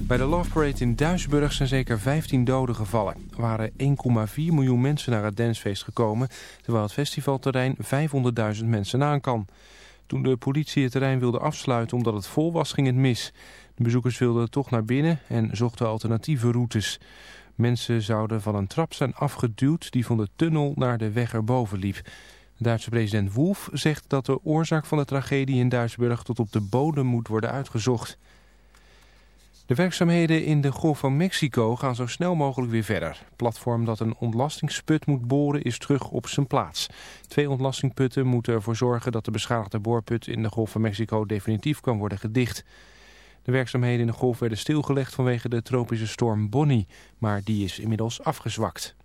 Bij de Love Parade in Duisburg zijn zeker 15 doden gevallen. Er waren 1,4 miljoen mensen naar het dancefeest gekomen... terwijl het festivalterrein 500.000 mensen aan kan. Toen de politie het terrein wilde afsluiten omdat het vol was, ging het mis. De bezoekers wilden toch naar binnen en zochten alternatieve routes. Mensen zouden van een trap zijn afgeduwd die van de tunnel naar de weg erboven liep... Duitse president Wolf zegt dat de oorzaak van de tragedie in Duisburg tot op de bodem moet worden uitgezocht. De werkzaamheden in de Golf van Mexico gaan zo snel mogelijk weer verder. Platform dat een ontlastingsput moet boren is terug op zijn plaats. Twee ontlastingputten moeten ervoor zorgen dat de beschadigde boorput in de Golf van Mexico definitief kan worden gedicht. De werkzaamheden in de golf werden stilgelegd vanwege de tropische storm Bonnie, maar die is inmiddels afgezwakt.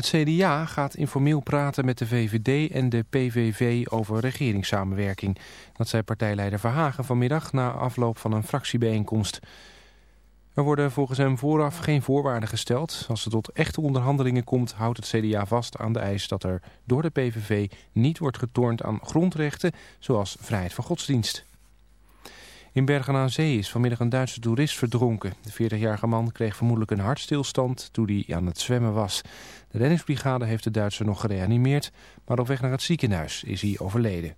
Het CDA gaat informeel praten met de VVD en de PVV over regeringssamenwerking. Dat zei partijleider Verhagen vanmiddag na afloop van een fractiebijeenkomst. Er worden volgens hem vooraf geen voorwaarden gesteld. Als het tot echte onderhandelingen komt, houdt het CDA vast aan de eis dat er door de PVV niet wordt getornd aan grondrechten zoals vrijheid van godsdienst. In Bergen aan Zee is vanmiddag een Duitse toerist verdronken. De 40-jarige man kreeg vermoedelijk een hartstilstand toen hij aan het zwemmen was. De reddingsbrigade heeft de Duitser nog gereanimeerd, maar op weg naar het ziekenhuis is hij overleden.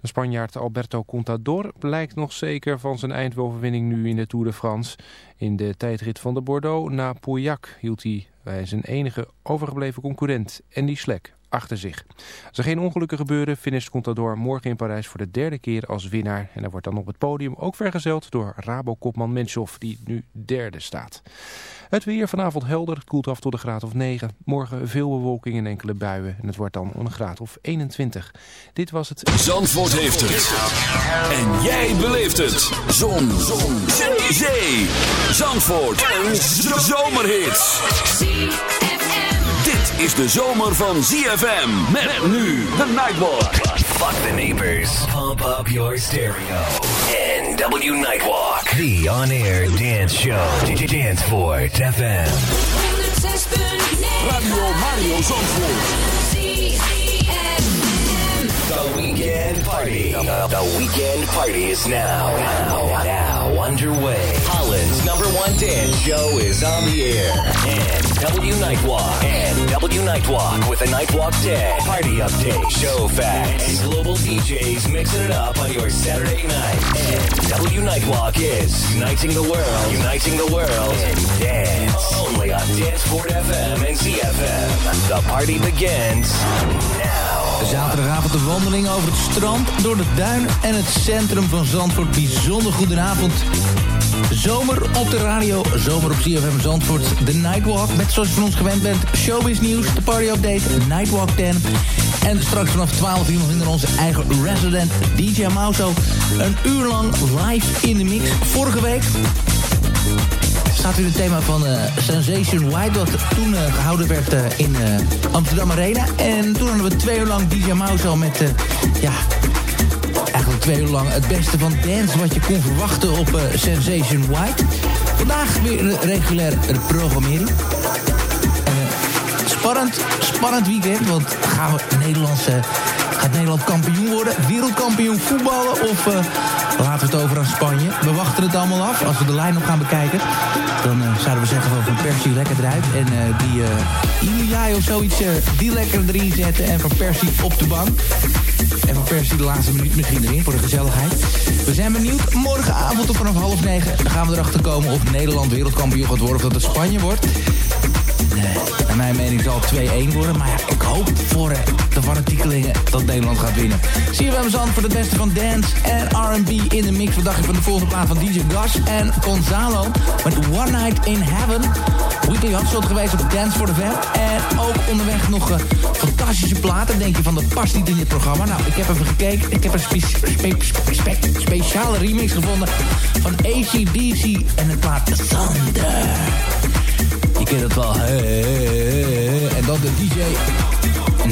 De Spanjaard Alberto Contador blijkt nog zeker van zijn eindoverwinning nu in de Tour de France. In de tijdrit van de Bordeaux na Pauillac hield hij bij zijn enige overgebleven concurrent Andy Schleck achter zich. Als er geen ongelukken gebeuren, finisht Contador morgen in Parijs voor de derde keer als winnaar. En hij wordt dan op het podium ook vergezeld door Rabo-kopman Menshoff, die nu derde staat. Het weer vanavond helder, het koelt af tot een graad of 9. Morgen veel bewolking en enkele buien en het wordt dan een graad of 21. Dit was het... Zandvoort heeft het. En jij beleeft het. Zon. Zon. Zee. Zandvoort. Een zomerhit is de zomer van ZFM. Met nu de Nightwalk. Fuck the neighbors. Pump up your stereo. NW Nightwalk. The on-air dance show. Danceport FM. Radio Mario Zandvoort. The weekend party. The weekend party is now, now, now underway. Holland's number one dance show is on the air. And W Nightwalk. And W Nightwalk with a Nightwalk Day. Party update, show facts, and global DJs mixing it up on your Saturday night. And W Nightwalk is uniting the world, uniting the world in dance. Only on Danceport FM and ZFM. The party begins now. Zaterdagavond de wandeling over het strand, door de duin en het centrum van Zandvoort. Bijzonder goedenavond. Zomer op de radio, zomer op CFM Zandvoort. De Nightwalk, met zoals je van ons gewend bent. Showbiz nieuws, de party update, Nightwalk 10. En straks vanaf 12 uur vinden onze eigen resident DJ Mauso. Een uur lang live in de mix. Vorige week staat u het thema van uh, Sensation White... dat toen uh, gehouden werd uh, in Amsterdam Arena. En toen hadden we twee uur lang DJ Mauso met... ja, eigenlijk twee uur lang het beste van dance... wat je kon verwachten op Sensation White. Vandaag weer een regulair programmering. spannend, spannend weekend, want gaan we Nederlandse... Gaat Nederland kampioen worden? Wereldkampioen voetballen? Of uh, laten we het over aan Spanje? We wachten het allemaal af. Als we de lijn nog gaan bekijken... dan uh, zouden we zeggen van Van Persie lekker eruit. En uh, die Iliai of zoiets, die lekker erin zetten. En Van Persie op de bank. En Van Persie de laatste minuut misschien erin voor de gezelligheid. We zijn benieuwd. Morgenavond of vanaf half negen gaan we erachter komen... of Nederland wereldkampioen gaat worden of dat het Spanje wordt. Nee, naar mijn mening zal het 2-1 worden. Maar ik hoop voor de fanatiekelingen dat Nederland gaat winnen. Zie je hem voor de beste van dance en R&B in de mix. Wat dacht je van de volgende plaat van DJ Gas en Gonzalo met One Night in Heaven. Weekly Hotshot geweest op Dance for the Fam. En ook onderweg nog uh, fantastische platen. Denk je van, dat past niet in dit programma. Nou, ik heb even gekeken. Ik heb een spe spe spe speciale remix gevonden van ACDC en het plaat Thunder. Kent het wel. En dan de DJ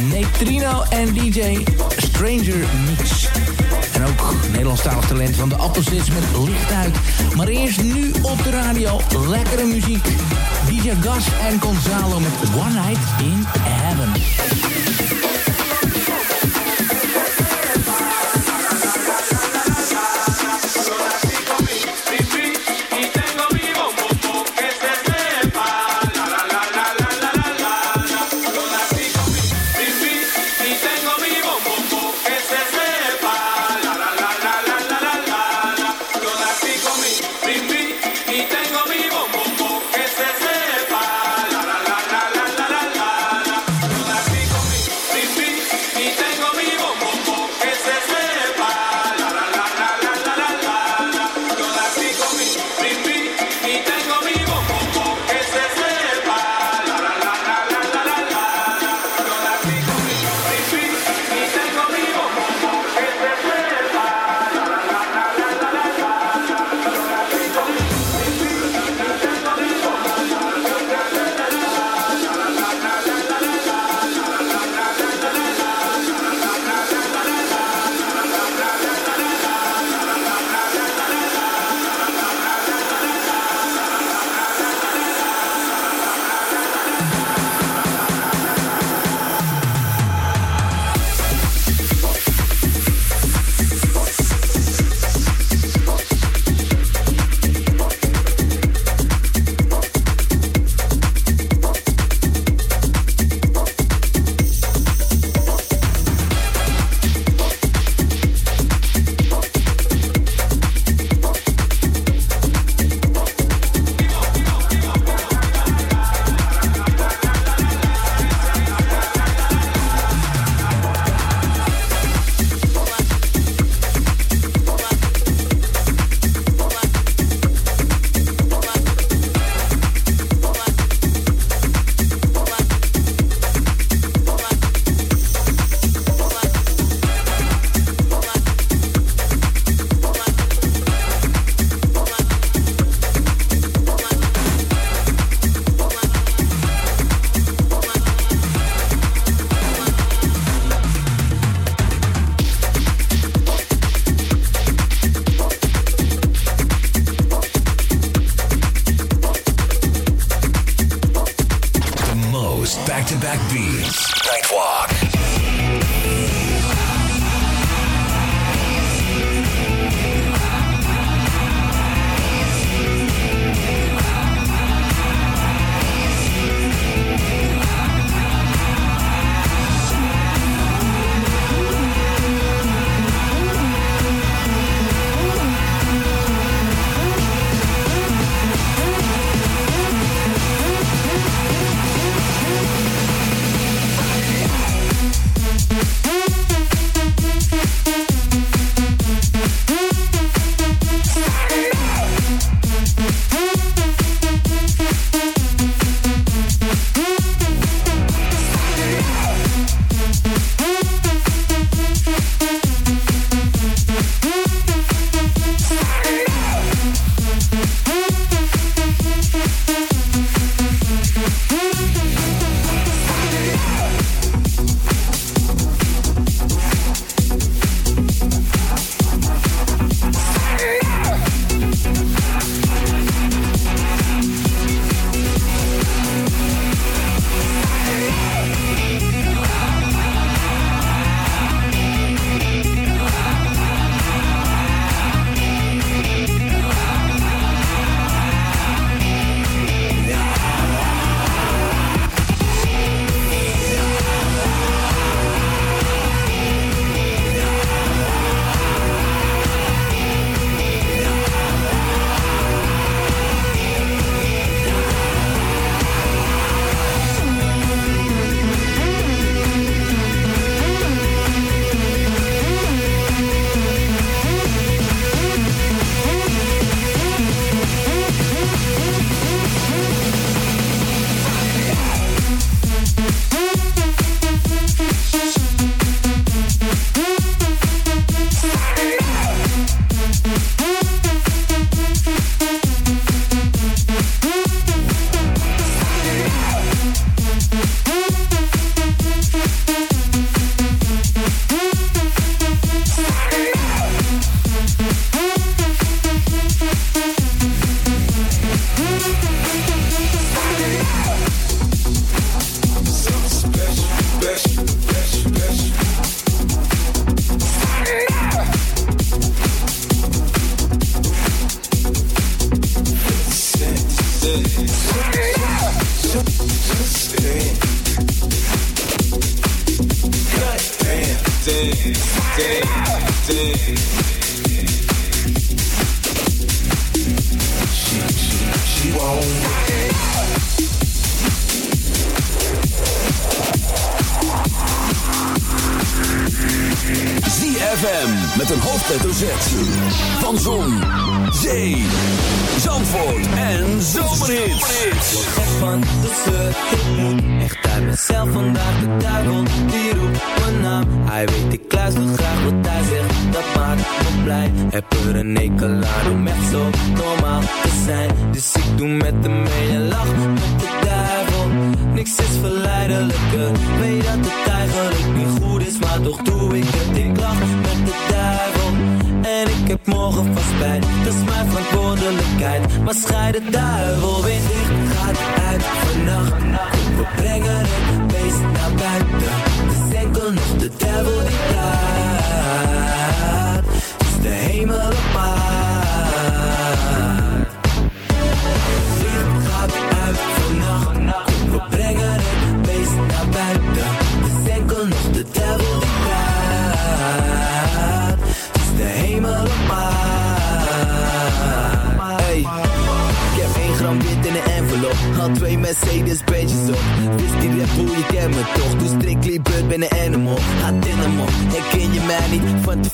Neutrino en DJ Stranger Mix. En ook Nederlandstalig talent van de Appelsits met licht uit. Maar eerst nu op de radio lekkere muziek. DJ Gas en Gonzalo met One Night in Heaven.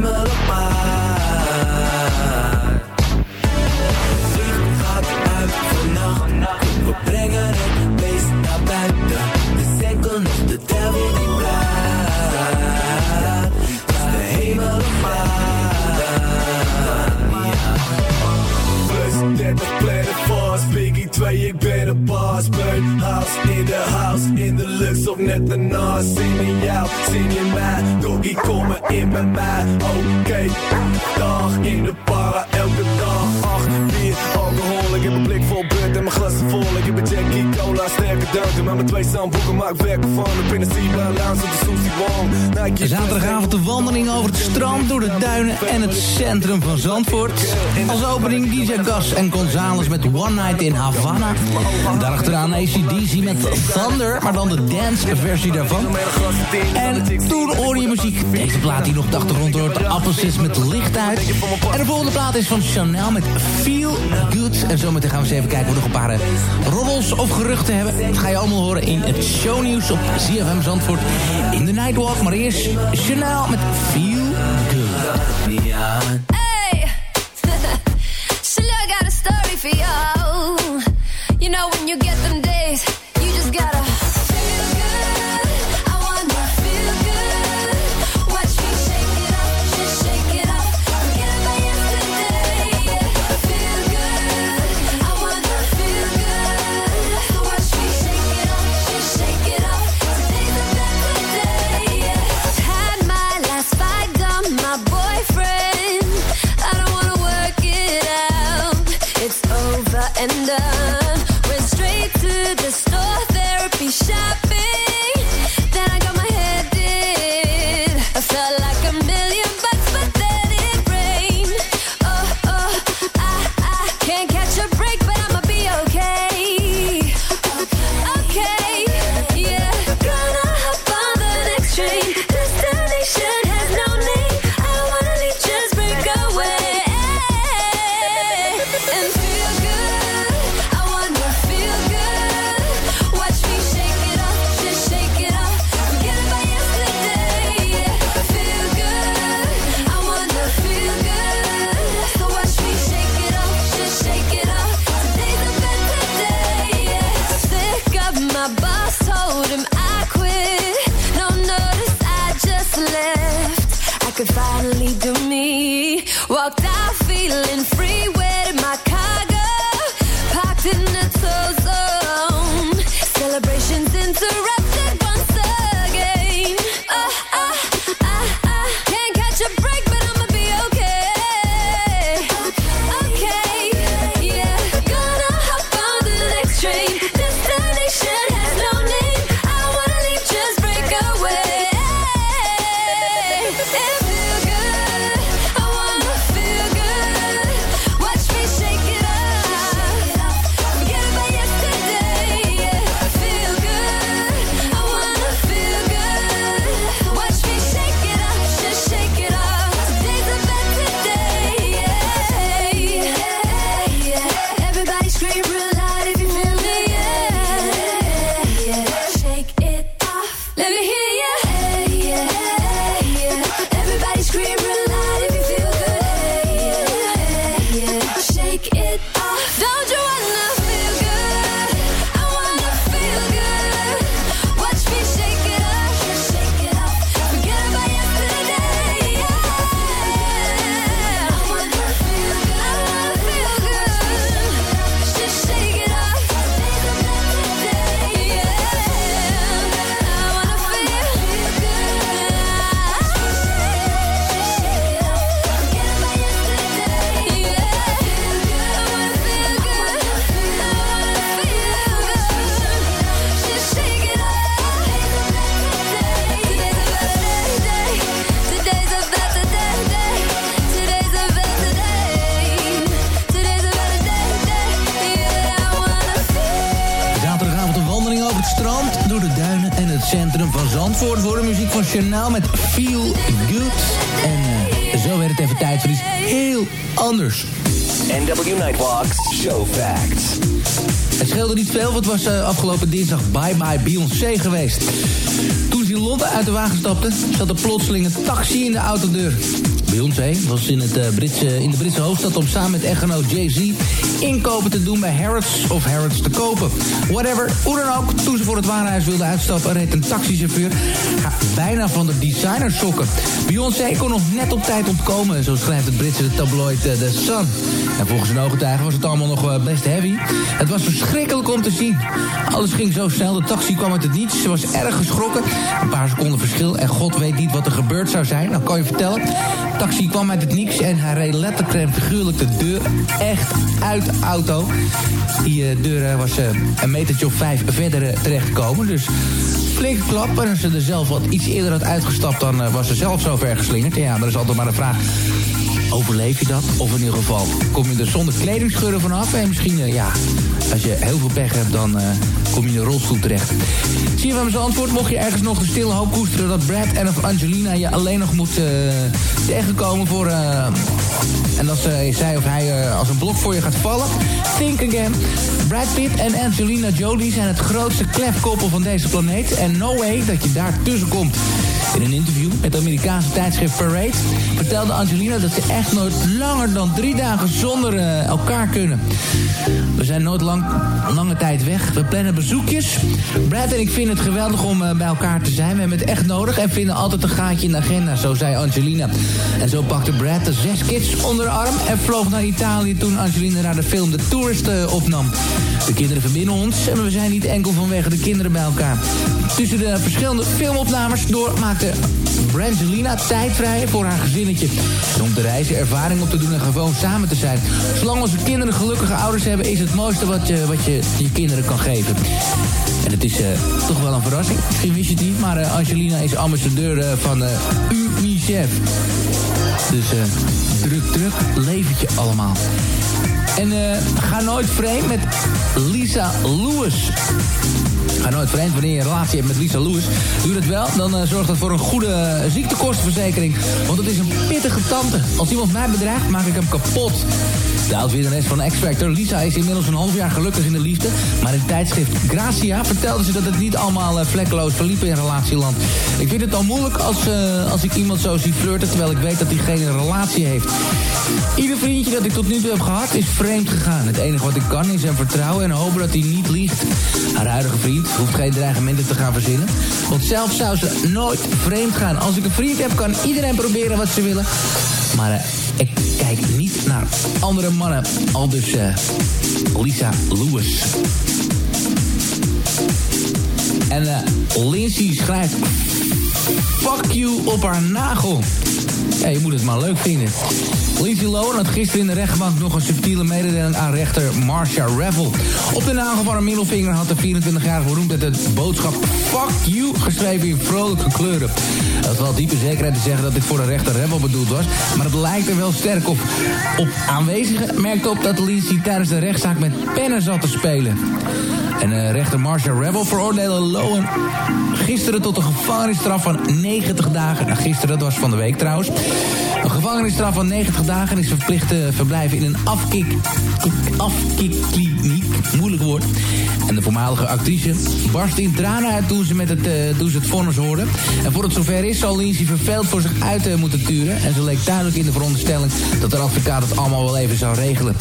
niemand op maakt. Gaat uit vannacht, we brengen het beest naar buiten. De senkel de devil die praat, de hemel op maakt. Plus 30 2, ik ben een boss. Burn house in de house, in de luxe of net de naast. Zing in jou, zing je mij, doggy kom in bij mij. Oké, dag in de para, Werk van. De de Zaterdagavond de wandeling over het strand, door de duinen en het centrum van Zandvoort. Als opening DJ Gas en Gonzales met One Night in Havana. Daarachteraan ACDC met Thunder, maar dan de dance versie daarvan. En toen hoorde je muziek. Deze plaat die nog de achtergrond hoort, Appelsis met licht uit. En de volgende plaat is van Chanel met Feel Good. En zometeen gaan we eens even kijken of we nog een paar eh, roddels of geruchten hebben. Ga je allemaal horen in het shownieuws op ZFM Zandvoort in de Nightwalk. Maar eerst Chanel met Feel Good. Hey, I got a story for you. You know when you get them days, centrum van Zandvoort. Voor de muziek van Chanel met Feel Good. En eh, zo werd het even tijd voor iets heel anders. NW Nightwalks Show Facts. Het scheelde niet veel, want het was eh, afgelopen dinsdag Bye Bye Beyoncé geweest. Toen ze in Londen uit de wagen stapte, zat er plotseling een taxi in de autodeur. Beyoncé was in, het, eh, Britse, in de Britse hoofdstad om samen met echtgenoot Jay-Z inkopen te doen bij Harrods of Harrods te kopen. Whatever, hoe dan ook, toen ze voor het warenhuis wilde uitstappen, reed een taxichauffeur haar bijna van de designer sokken. Beyoncé kon nog net op tijd ontkomen, zo schrijft het Britse tabloid eh, The Sun. En volgens een ooggetuige was het allemaal nog eh, best heavy. Het was verschrikkelijk om te zien. Alles ging zo snel, de taxi kwam uit het niets. Ze was erg geschrokken. Een paar seconden verschil en god weet niet wat er gebeurd zou zijn. Dan kan je vertellen. Taxi kwam uit het niets en hij reed letterlijk figuurlijk de deur echt uit de auto. Die eh, deur eh, was eh, een metertje of vijf verder terechtgekomen. Dus flinke klap. En als ze er zelf wat iets eerder had uitgestapt, dan was ze zelf zo ver geslingerd. Ja, dat is altijd maar de vraag. Overleef je dat? Of in ieder geval kom je er zonder kledingscheuren vanaf? En misschien, eh, ja, als je heel veel pech hebt, dan eh, kom je in een rolstoel terecht. Zie je van mijn antwoord? Mocht je ergens nog de stille hoop koesteren dat Brad en of Angelina je alleen nog moet eh, tegenkomen voor... en dat ze, zij of hij als een blok voor je gaat vallen. Think again. Brad Pitt en Angelina Jolie zijn het grootste klefkoppel van deze planeet. En no way dat je daar tussen komt. In een interview met het Amerikaanse tijdschrift Parade vertelde Angelina dat ze echt nooit langer dan drie dagen zonder eh, elkaar kunnen. We zijn nooit lang, lange tijd weg. We plannen bezoekjes. Brad en ik vinden het geweldig om eh, bij elkaar te zijn. We hebben het echt nodig en vinden altijd een gaatje in de agenda, zo zei Angelina. En zo pakte Brad de zes kids onder de arm en vloog naar Italië toen Angelina naar de film The Tourist eh, opnam. De kinderen verbinden ons en we zijn niet enkel vanwege de kinderen bij elkaar. Tussen de verschillende filmopnames door maakte Brangelina tijd vrij voor haar gezinnetje. En om te reizen, ervaring op te doen en gewoon samen te zijn. Zolang onze kinderen gelukkige ouders hebben, is het mooiste wat je wat je, je kinderen kan geven. En het is eh, toch wel een verrassing. Misschien wist je het niet, maar eh, Angelina is ambassadeur eh, van eh, UNICEF. Dus druk, druk leventje allemaal. En ga nooit vreemd met Lisa Lewis. Ga nooit vreemd wanneer je een relatie hebt met Lisa Lewis. Doe dat wel, dan eh, zorgt dat voor een goede eh, ziektekostenverzekering. Want het is een pittige tante. Als iemand mij bedreigt, maak ik hem kapot. De oud-winnares van X-Factor, Lisa, is inmiddels een half jaar gelukkig in de liefde. Maar in het tijdschrift Gracia vertelde ze dat het niet allemaal eh, vlekkeloos verliep in relatieland. Ik vind het al moeilijk als, als ik iemand zo zie flirten... terwijl ik weet dat hij geen relatie heeft. Ieder vriendje dat ik tot nu toe heb gehad is vreemd gegaan. Het enige wat ik kan is hem vertrouwen en hopen dat hij niet liegt. Haar huidige vriend hoeft geen dreigementen te gaan verzinnen. Want zelf zou ze nooit vreemd gaan. Als ik een vriend heb, kan iedereen proberen wat ze willen. Maar eh, ik kijk niet naar andere mannen. Al dus eh, Lisa Lewis. En eh, Lindsay schrijft... Fuck you op haar nagel. Je moet het maar leuk vinden. Lindsay Lohan had gisteren in de rechtbank nog een subtiele mededeling aan rechter Marcia Revel. Op de nagel van haar middelvinger had de 24-jarige beroemd met de boodschap Fuck you geschreven in vrolijke kleuren. Dat is wel diepe zekerheid te zeggen dat dit voor de rechter Revel bedoeld was, maar het lijkt er wel sterk op. Op aanwezigen merkte op dat Lindsay tijdens de rechtszaak met pennen zat te spelen. En uh, rechter Marcia Rebel veroordeelde Lowen gisteren tot een gevangenisstraf van 90 dagen. Nou, gisteren, dat was van de week trouwens. Een gevangenisstraf van 90 dagen is verplicht te verblijven in een afkik, afkikkliniek. Moeilijk woord. En de voormalige actrice barstte in tranen uit toen ze, met het, uh, toen ze het vonnis hoorde. En voor het zover is, zal Lindsay verveeld voor zich uit uh, moeten turen. En ze leek duidelijk in de veronderstelling dat de advocaat het allemaal wel even zou regelen.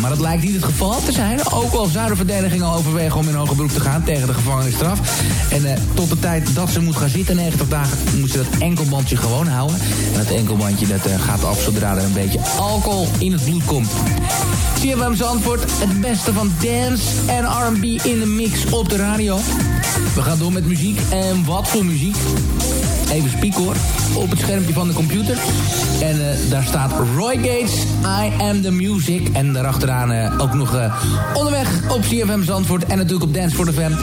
Maar dat lijkt niet het geval te zijn. Ook al zou de verdediging al overwegen om in hoger beroep te gaan tegen de gevangenisstraf. En uh, tot de tijd dat ze moet gaan zitten, 90 dagen, moet ze dat enkelbandje gewoon houden. En dat enkelbandje dat, uh, gaat af zodra er een beetje alcohol in het bloed komt. CFM antwoord het beste van dance en R&B in de mix op de radio. We gaan door met muziek. En wat voor muziek? Even spiek hoor. Op het schermpje van de computer. En uh, daar staat Roy Gates, I Am The Music. En daarachteraan uh, ook nog uh, onderweg op CFM Zandvoort. En natuurlijk op Dance for the Fam.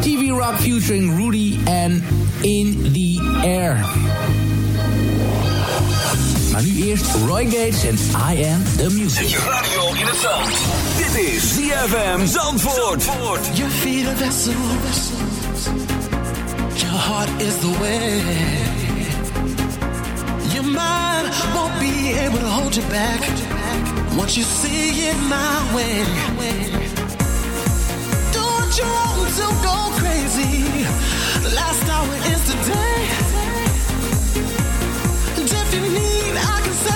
TV Rock featuring Rudy en In The Air. Maar nu eerst Roy Gates en I Am The Music. Zet je radio in het zand. Dit is ZFM Zandvoort. Zandvoort. Your feet are vessels. Your heart is the way. Mind won't be able to hold you back. Once you see it my way. Do what you want to go crazy. Last hour is today. And if you need, I can say.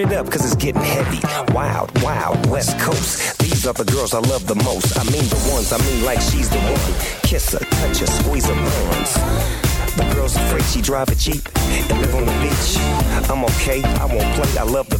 Turn it up, cause it's getting heavy. Wild, wild, West Coast. These are the girls I love the most. I mean the ones, I mean like she's the one. Kiss her, touch her, squeeze her buns. The girl's afraid she drive a Jeep and live on the beach. I'm okay, I won't play, I love the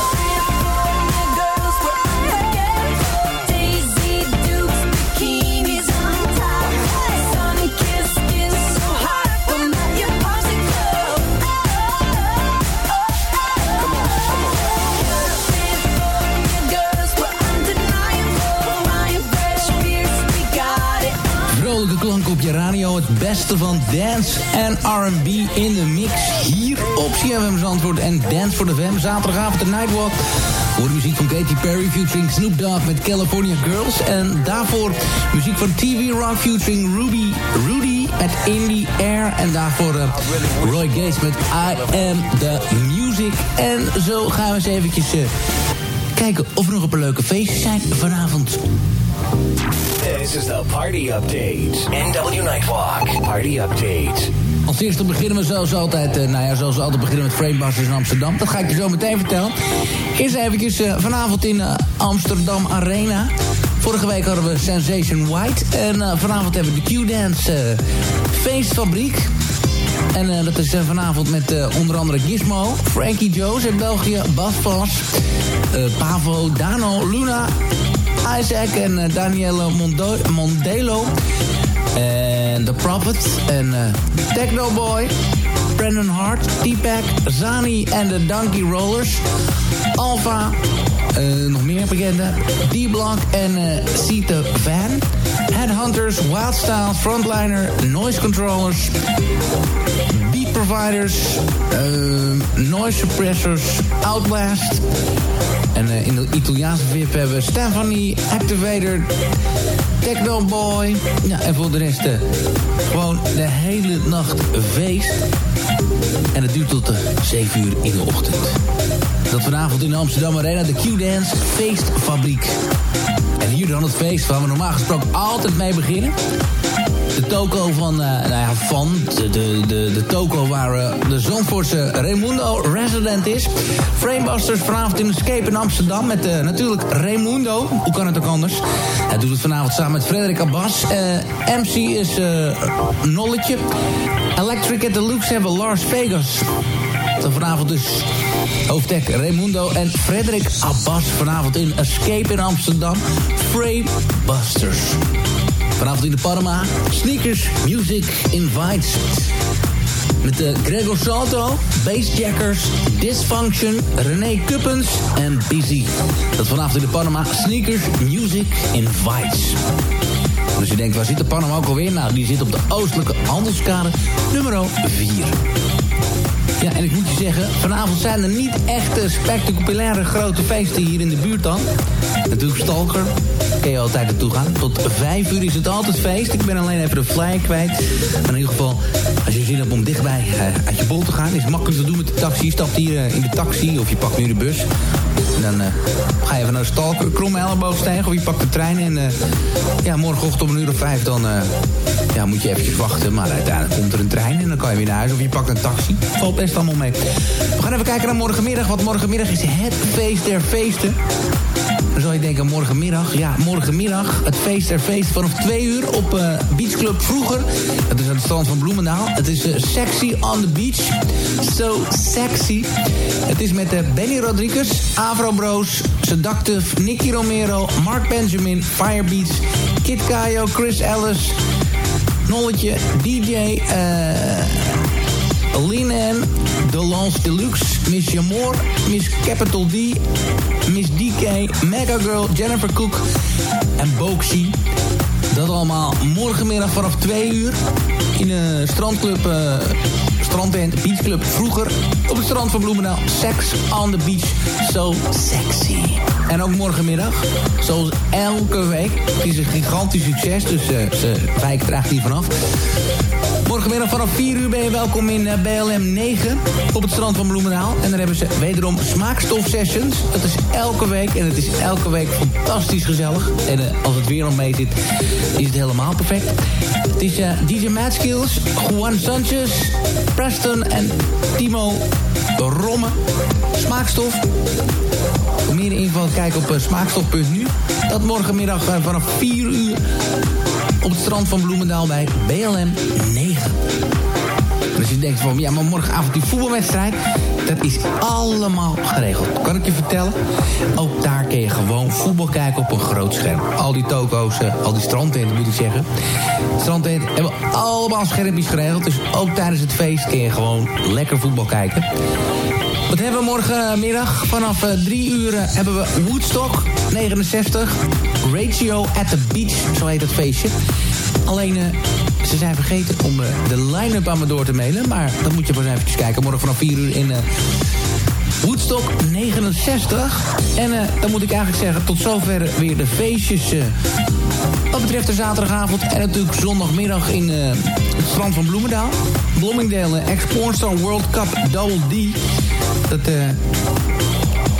Het beste van dance en R&B in de mix. Hier op CFM Zandvoort en Dance for the Fam. Zaterdagavond de Nightwalk. Voor de muziek van Katy Perry featuring Snoop Dogg met California Girls. En daarvoor muziek van TV Rock featuring Ruby, Rudy met In the Air. En daarvoor eh, Roy Gates met I Am The Music. En zo gaan we eens eventjes... eh, kijken of er nog een paar leuke feestjes zijn vanavond. This is the party update. NW Nightwalk. Party update. Als eerste beginnen we zoals altijd, eh, nou ja, zoals we altijd beginnen met Framebusters in Amsterdam. Dat ga ik je zo meteen vertellen. Eerst eventjes eh, vanavond in eh, Amsterdam Arena. Vorige week hadden we Sensation White. En vanavond hebben we de Q-Dance Feestfabriek. En dat is vanavond met onder andere Gizmo, Frankie Joes uit België, Bas eh, Pavo, Dano, Luna, Isaac en Mondo Mondelo. En The Prophet en eh, Techno Boy. Brandon Hart, T-Pack, Zani en de Donkey Rollers. Alpha, eh, nog meer bekende. D-Block en Sita Van. Headhunters, Wildstyle, Frontliner, Noise Controllers. Providers, eh, Noise Suppressors, Outlast. En eh, in de Italiaanse VIP hebben we Stephanie, Activator, Techno Boy. Ja, en voor de rest eh, gewoon de hele nacht feest. En het duurt tot uh, 7 uur in de ochtend. Dat vanavond in de Amsterdam Arena, de Q-Dance Feestfabriek. En hier dan het feest waar we normaal gesproken altijd mee beginnen. De toko van, eh, nou ja, van, de, de, de, de toko waar eh, de Zandvoortse Raimundo resident is. Framebusters vanavond in Escape in Amsterdam met eh, natuurlijk Raimundo. Hoe kan het ook anders? Hij doet het vanavond samen met Frederik Abbas. MC is Nolletje. Electric at the Lux hebben Lars Vegas. Dan vanavond dus hoofdtek Raimundo en Frederik Abbas. Vanavond in Escape in Amsterdam. Framebusters. Vanavond in de Panama. Sneakers Music Invites. Met uh, Gregor Salto, Bassjackers, Dysfunction, René Kuppens en Busy. Dat vanavond in de Panama. Sneakers Music Invites. Dus je denkt, waar zit de Panama ook alweer? Nou, die zit op de oostelijke handelskade nummer 4. Ja, en ik moet je zeggen, vanavond zijn er niet echt eh, spectaculaire grote feesten hier in de buurt dan. Natuurlijk Stalker, kun je altijd naartoe gaan. Tot vijf uur is het altijd feest. Ik ben alleen even de flyer kwijt. Maar in ieder geval, als je zin hebt om dichtbij eh, uit je bol te gaan... is het makkelijk te doen met de taxi. Je stapt hier eh, in de taxi of je pakt nu de bus. En dan eh, ga je even naar Stalker, kromme elleboog stijgen... of je pakt de trein en ja, morgenochtend om een uur of vijf... dan ja, moet je eventjes wachten. Maar uiteindelijk komt er een trein en dan kan je weer naar huis... of je pakt een taxi. Valt best allemaal mee. We gaan even kijken naar morgenmiddag. Want morgenmiddag is het feest der feesten. Dan zal je denken, morgenmiddag. Ja, morgenmiddag. Het feest der feest vanaf twee uur op eh Beach Club Vroeger. Het is aan het strand van Bloemendaal. Het is eh, Sexy on the Beach. So sexy. Het is met eh, Benny Rodriguez, Avro Bros, Seductive, Nicky Romero, Mark Benjamin, Firebeats, Kid Kayo, Chris Ellis, Nolletje, DJ, eh... Linan, The Lance Deluxe, Miss Jamor, Miss Capital D, Miss DK, Mega Girl, Jennifer Cook en Boxy. Dat allemaal morgenmiddag vanaf 2 uur in een strandclub, eh strandband Beach Club vroeger op het strand van Bloemendaal. Sex on the beach, so sexy. En ook morgenmiddag, zoals elke week, het is een gigantisch succes, dus eh, ze wijken er niet vanaf. Morgenmiddag vanaf 4 uur ben je welkom in eh, BLM 9 op het strand van Bloemendaal. En daar hebben ze wederom smaakstof sessions. Dat is elke week en het is elke week fantastisch gezellig. En eh, als het weer nog mee zit, is het helemaal perfect. Het is eh, DJ Matskills, Juan Sanchez, Preston en Timo Romme. Smaakstof. Meer info kijk op smaakstof.nu. Dat morgenmiddag vanaf 4 uur op het strand van Bloemendaal bij BLM 9. En als je denkt van, ja, maar morgenavond die voetbalwedstrijd... dat is allemaal geregeld. Kan ik je vertellen? Ook daar kun je gewoon voetbal kijken op een groot scherm. Al die toko's, eh, al die strandtenten moet ik zeggen. Strandtenten hebben allemaal schermpjes geregeld. Dus ook tijdens het feest kun je gewoon lekker voetbal kijken. Wat hebben we morgenmiddag? Vanaf 3 uur eh, hebben we Woodstock 69. Ratio at the Beach, zo heet het feestje. Alleen, eh, ze zijn vergeten om eh, de line-up aan me door te mailen. Maar dat moet je maar eens eventjes kijken. Morgen vanaf 4 uur in... Woodstock 69. En eh, dan moet ik eigenlijk zeggen, tot zover weer de feestjes... eh, wat betreft de zaterdagavond en natuurlijk zondagmiddag in eh, het strand van Bloemendaal. Bloomingdale Ex-Pornstar World Cup Double D. Dat,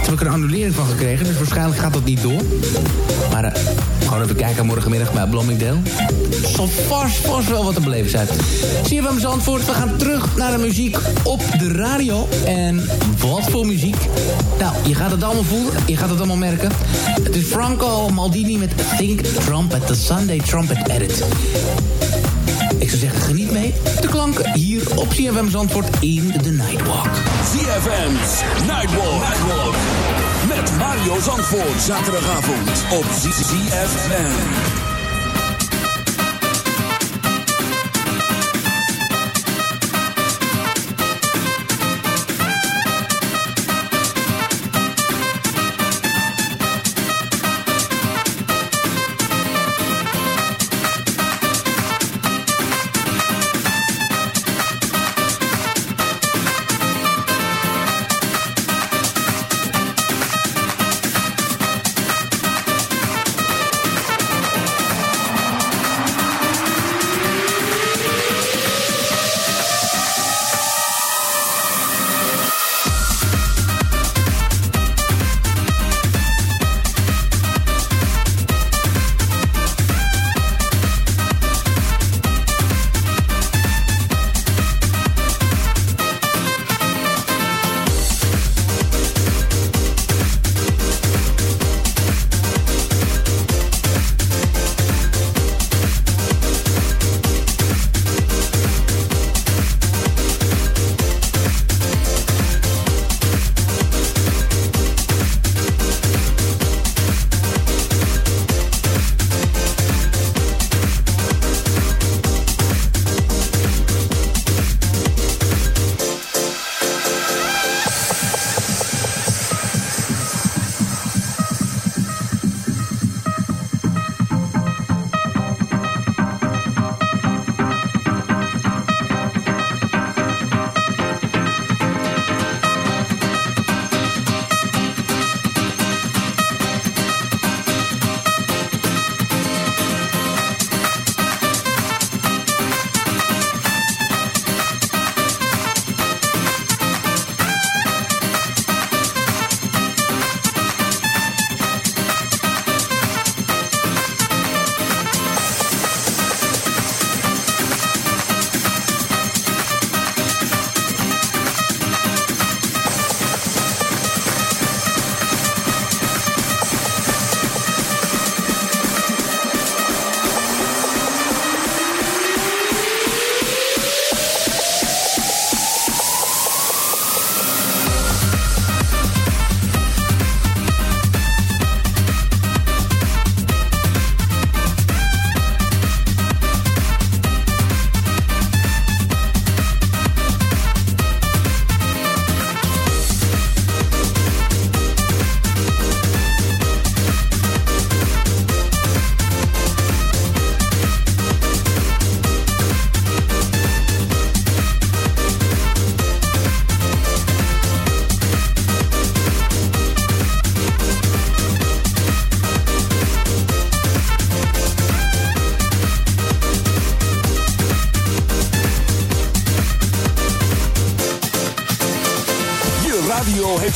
daar heb ik een annulering van gekregen, dus waarschijnlijk gaat dat niet door. Maar eh, gewoon even kijken morgenmiddag bij Bloomingdale. Zal vast, vast wel wat te beleven zijn. Zie je van Zandvoort, we gaan terug naar de muziek op de radio. En wat voor muziek? Nou, je gaat het allemaal voelen, je gaat het allemaal merken. Het is Franco Maldini met Think Trumpet, de Sunday Trumpet Edit. Ik zou zeggen, geniet mee. De klanken hier op CFM Zandvoort in The Nightwalk. ZFM's Nightwalk. Met Mario Zandvoort. Zaterdagavond op ZFM.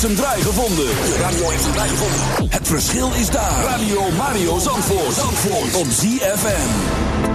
Zijn draai gevonden. De radio heeft zijn draai gevonden. Het verschil is daar. Radio Mario Zandvoort. Zandvoort. Op ZFM.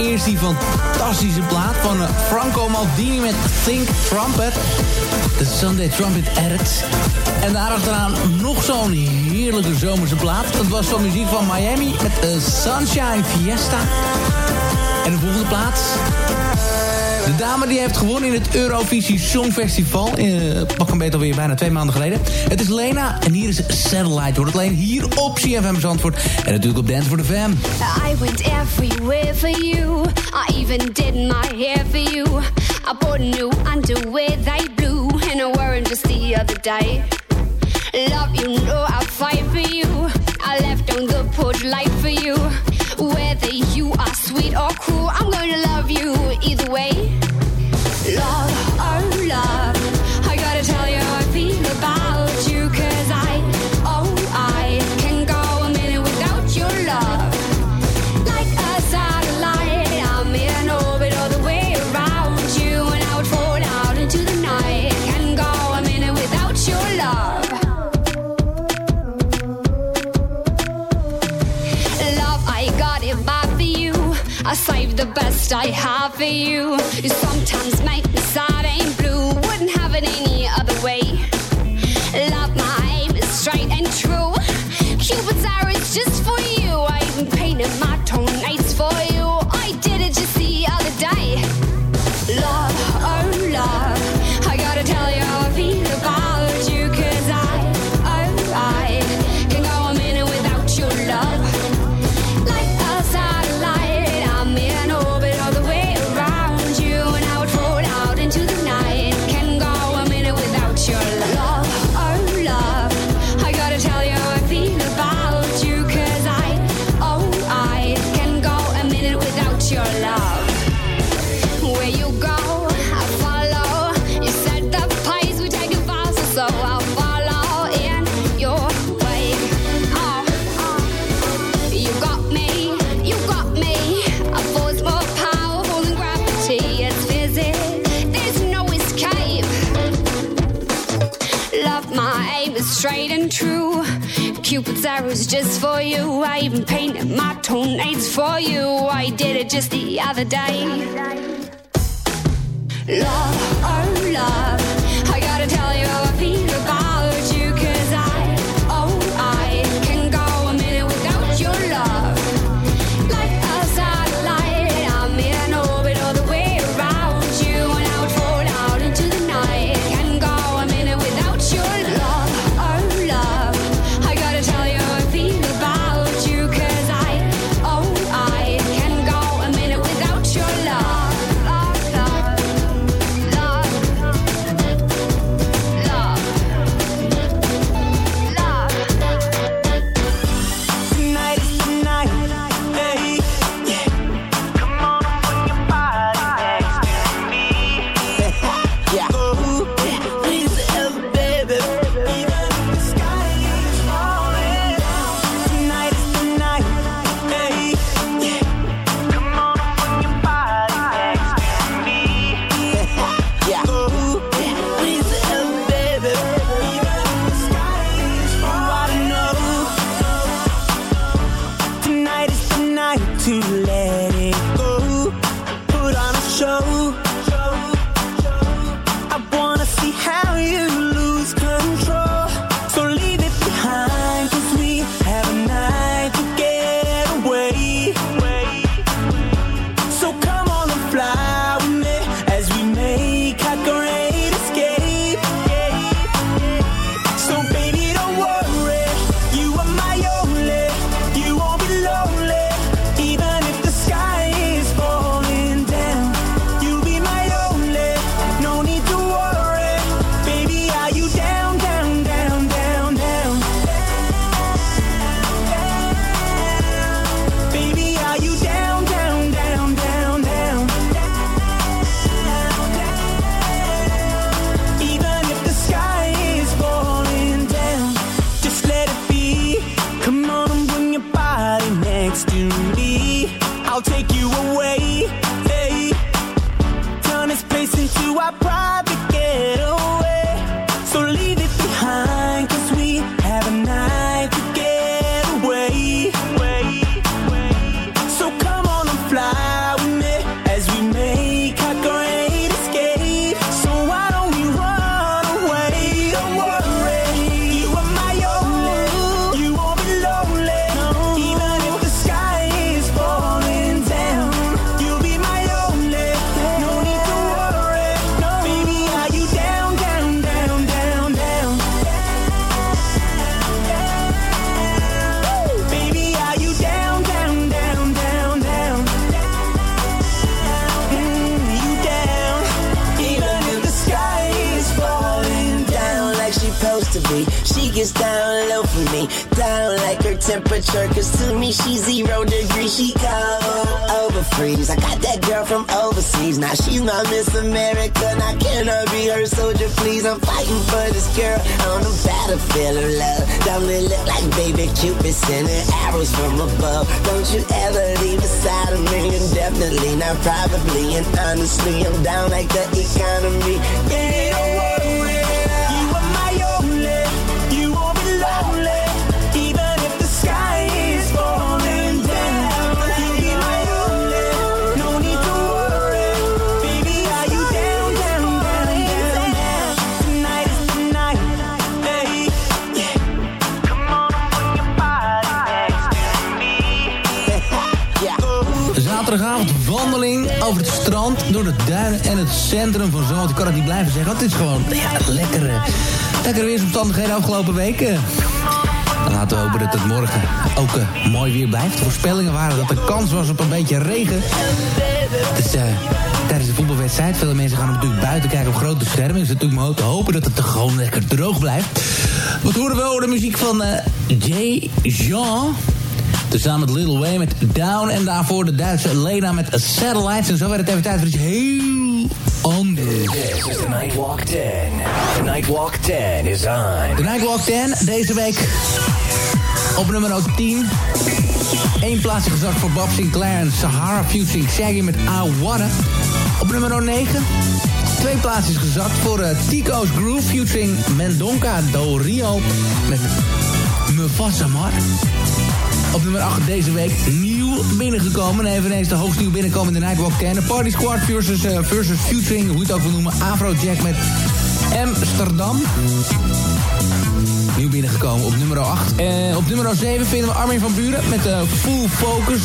Eerst die fantastische plaat van eh, Franco Maldini met Think Trumpet. De Sunday Trumpet Edit. En daarachteraan nog zo'n heerlijke zomerse plaat. Dat was van muziek van Miami met eh, Sunshine Fiesta. En de volgende plaats... De dame die heeft gewonnen in het Eurovisie Songfestival. Uh, pak een beetje alweer bijna twee maanden geleden. Het is Lena en hier is Satellite. Wordt het alleen hier op CFM Zandvoort. En natuurlijk op Dance for the Fam. I went everywhere for you. I even did my hair for you. I bought new underwear they blue, and I wore 'em just the other day. Love, you know I fight for you. I left on the porch light for you. Whether you are sweet or cool, I'm gonna love you either way. Love, I saved the best I have for you. You sometimes make me sad and Cupid's arrows just for you. I even painted my toenails for you. I did it just the other day. Love, oh love, temperature. Cause to me, she's zero degrees. She cold over freeze. I got that girl from overseas. Now she's my Miss America. Now can I be her soldier, please? I'm fighting for this girl on the battlefield of love. Don't it look like baby Cupid sending arrows from above? Don't you ever leave beside of me? And definitely not probably. And honestly, I'm down like the economy. Yeah, Zaterdagavond wandeling over het strand, door de duinen en het centrum van Zand. Ik kan het niet blijven zeggen, het is gewoon ja, lekkere, lekkere weersomstandigheden afgelopen weken. Dan laten we hopen dat het morgen ook eh, mooi weer blijft. De voorspellingen waren dat er kans was op een beetje regen. Dus eh, tijdens de voetbalwedstrijd, veel mensen gaan natuurlijk buiten kijken op grote schermen. Is het natuurlijk maar te hopen dat het er gewoon lekker droog blijft. Wat horen we de muziek van eh Jay Jean. Tezamen met Little Way met Down. En daarvoor de Duitse Lena met Satellites. En zo werd het even tijd voor iets heel anders. This is the Nightwalk 10. The Nightwalk 10 is on. De Nightwalk 10 deze week op nummer 10. Eén plaatsje gezakt voor Bob Sinclair en Sahara featuring Shaggy met I Wanna. Op nummer 9. Twee plaatsjes gezakt voor eh, Tico's Groove featuring Mendonca do Rio met Me Fassamar. Op nummer 8 deze week nieuw binnengekomen. En eveneens de hoogst nieuw de Nightwalk 10. De Party Squad versus, eh, versus featuring, hoe je het ook wil noemen, Afrojack met Amsterdam. Nieuw binnengekomen op nummer 8. En op nummer 7 vinden we Armin van Buren met de Full Focus.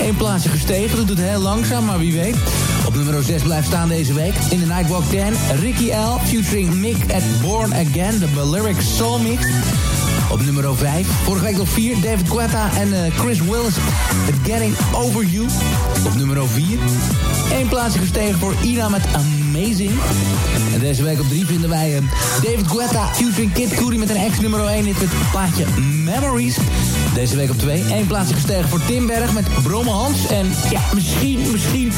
Eén plaatsje gestegen, dat doet heel langzaam, maar wie weet. Op nummer 6 blijft staan deze week in de Nightwalk 10. Ricky L. featuring Mick at Born Again, de Balearic Soul Mix. Op nummer 5. Vorige week nog 4. David Guetta en eh, Chris Willis. Met Getting Over You. Op nummer 4. Eén plaatsje gestegen voor Ina met Amazing. En deze week op 3 vinden wij eh, David Guetta featuring Kid Cudi met een ex nummer 1 hit met het plaatje Memories. Deze week op 2. Eén plaatsje gestegen voor Timberg met Bromme Hans. En ja, misschien, misschien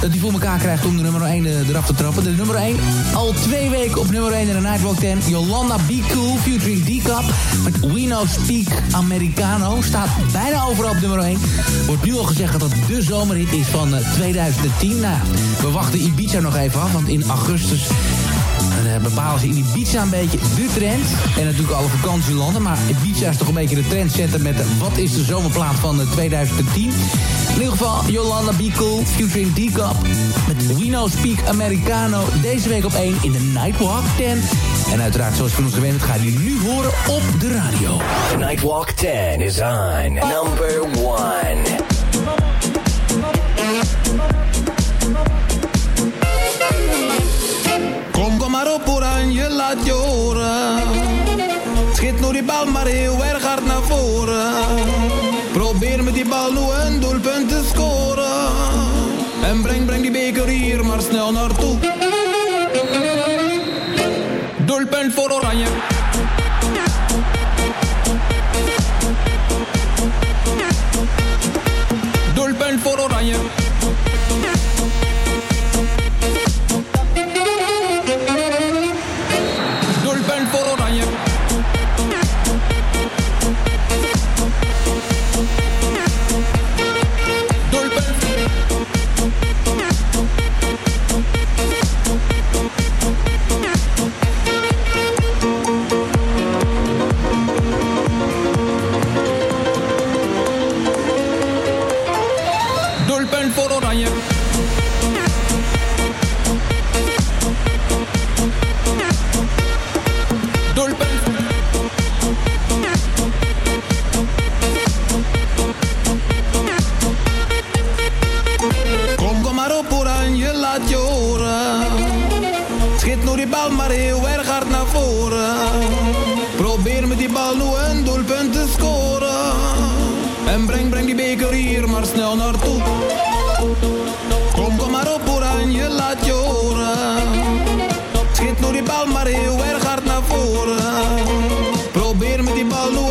dat hij voor elkaar krijgt om de nummer 1 eraf te trappen. De nummer 1 al twee weken op nummer 1 in de Nightwalk 10. Yolanda Be Cool featuring D-Cup met We Know Speak Americano. Staat bijna overal op nummer 1. Wordt nu al gezegd dat het de zomerhit is van eh, 2010. Nou, we wachten Ibiza nog even af, want in augustus dan eh, bepalen ze in Ibiza een beetje de trend. En natuurlijk alle vakantielanden. Maar Ibiza is toch een beetje de trendsetter met de, wat is de zomerplaat van eh, 2010. In ieder geval Jolanda Be Cool, featuring Met Wino Speak Americano. Deze week op 1 in de Nightwalk 10. En uiteraard, zoals van ons gewend, gaan jullie nu horen op de radio. Nightwalk 10 is on. Number 1. Maar op oranje, laat je horen. Schiet nu die bal maar heel erg hard naar voren. Probeer met die bal nu een doelpunt te scoren. En breng, breng die beker hier maar snel naartoe. Doelpunt voor oranje. Doelpunt voor oranje. Probeer met die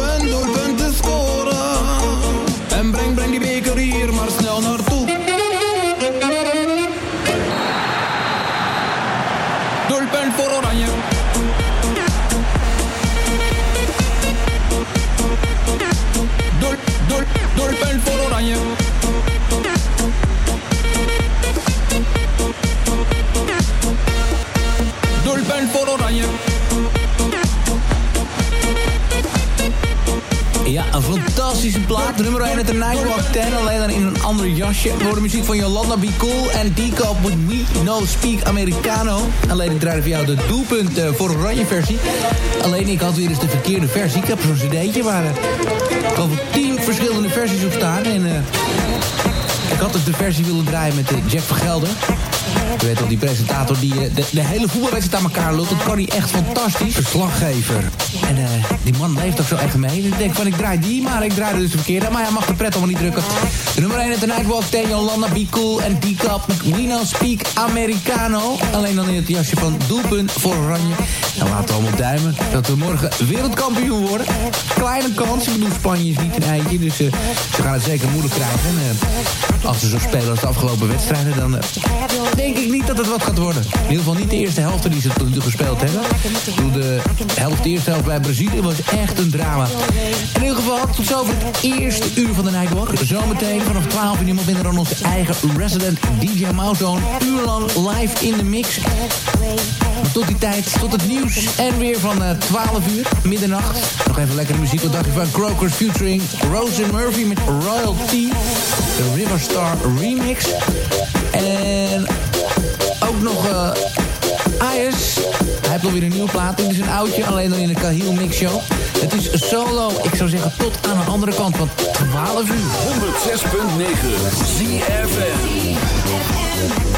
fantastische plaat. Nummer 1 uit de Nightwalk 10. Alleen dan in een ander jasje. Voor de muziek van Yolanda Be Cool en D-Cup with We No Speak Americano. Alleen ik draaide voor jou de doelpunt eh, voor oranje versie. Alleen ik had weer eens de verkeerde versie. Ik heb zo'n cd'tje waar geloof ik tien verschillende versies op staan. En eh, ik had dus de versie willen draaien met eh, Jack van Gelder. Je weet wel, die presentator die eh, de, de hele voetbalwedstrijd aan elkaar lult. Dat kan hij echt fantastisch. Verslaggever. En eh, die man leeft ook zo echt mee. Dus ik denk van, ik draai die, maar ik draai dus de verkeerde. Maar hij mag de pret allemaal niet drukken. De nummer 1 uit de Nightwalk, Ten Jolanda, Be Cool en D-Cup. Know Speak Americano. Alleen dan in het jasje van doelpunt voor Oranje. En laten we allemaal duimen dat we morgen wereldkampioen worden. Kleine kans. Ik bedoel, Spanje is niet een eitje. Dus eh, ze gaan het zeker moeilijk krijgen. En, eh, als ze zo spelen als de afgelopen wedstrijden, dan eh, denk ik niet dat het wat gaat worden. In ieder geval niet de eerste helft die ze tot nu gespeeld hebben. Bedoel, de helft, de eerste helft bij Brazilië was echt een drama. In ieder geval. Tot zover het eerste uur van de Nightwalk. Zometeen vanaf 12 uur niemand minder dan onze eigen resident DJ Mouzone. Uur lang live in de mix. Tot die tijd, tot het nieuws en weer van eh, 12 uur, middernacht. Nog even lekkere muziek. Wat dacht je van Crokers featuring Rose Murphy met Royalty. De Riverstar remix. En ook nog eh Ayers. Hij heeft alweer een nieuwe plaat. Dit is een oudje, alleen dan in de Cahill Mix Show. Het is solo. Ik zou zeggen tot aan de andere kant van 12 uur. 106.9 ZFM.